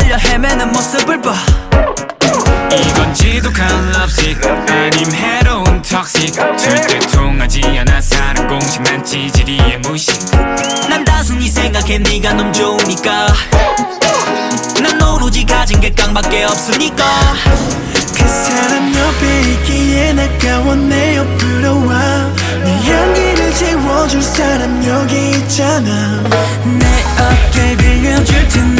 이끌려 헤매는 모습을 봐. 이건 지독한 럽식 아님 해로운 턱식 절대 통하지 않아 사는 공식만 찌질이의 무식. 난 단순히 생각해 네가 너무 좋으니까. 난 오로지 가진 게 깡밖에 없으니까. 그 사람 옆에 있기에 나가워 내 옆으로 와네 향기를 채워줄 사람 여기 있잖아. 내 어깨 빌려줄 테네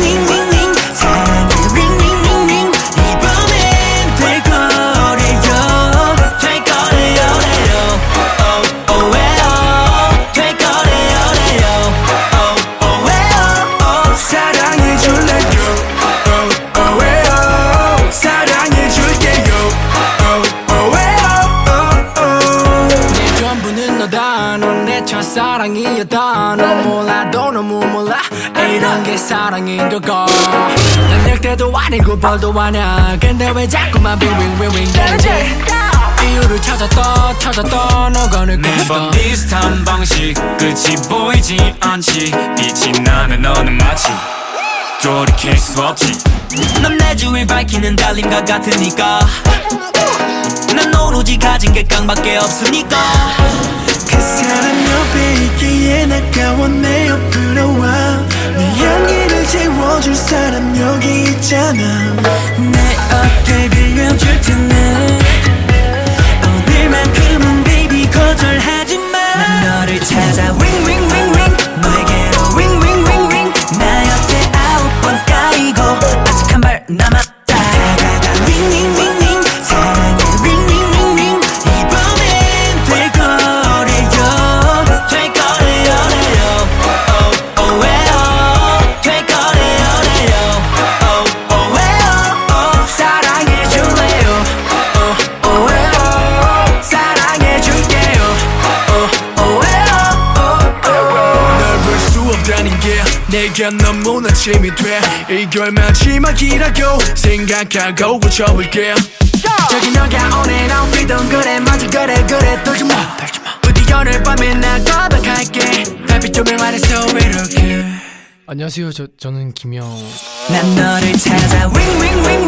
다 사랑이었다. 너 몰라도 너무 몰라. 이런 게 사랑인 거고. 난 늑대도 아니고 벌도 아냐. 근데 왜 자꾸만 빙빙빙빙 되는지. 이유를 찾아 또 찾아 또 너거는 매번 비슷한 방식 끝이 보이지 않지. 빛이 나는 너는 마치 돌이킬 수 없지. 넌내 주위를 밝히는 달림과 같으니까. 난 오로지 가진 게 깡밖에 없으니까 옆으로 와네 향기를 채워줄 사람 여기 있잖아. 내 어깨 빌려줄 테네 없다는 게 내게 너무나 짐이 돼. 이걸 마지막이라고 생각하고 고쳐볼게. 저기 너가 오늘 outfit은 그래 맞아 그래 그래 떨지 마. 부디 오늘 밤에 나 고백할게. 달빛 조명 아래서 이렇게. 안녕하세요. 저, 저는 김영. 난 너를 찾아. Ring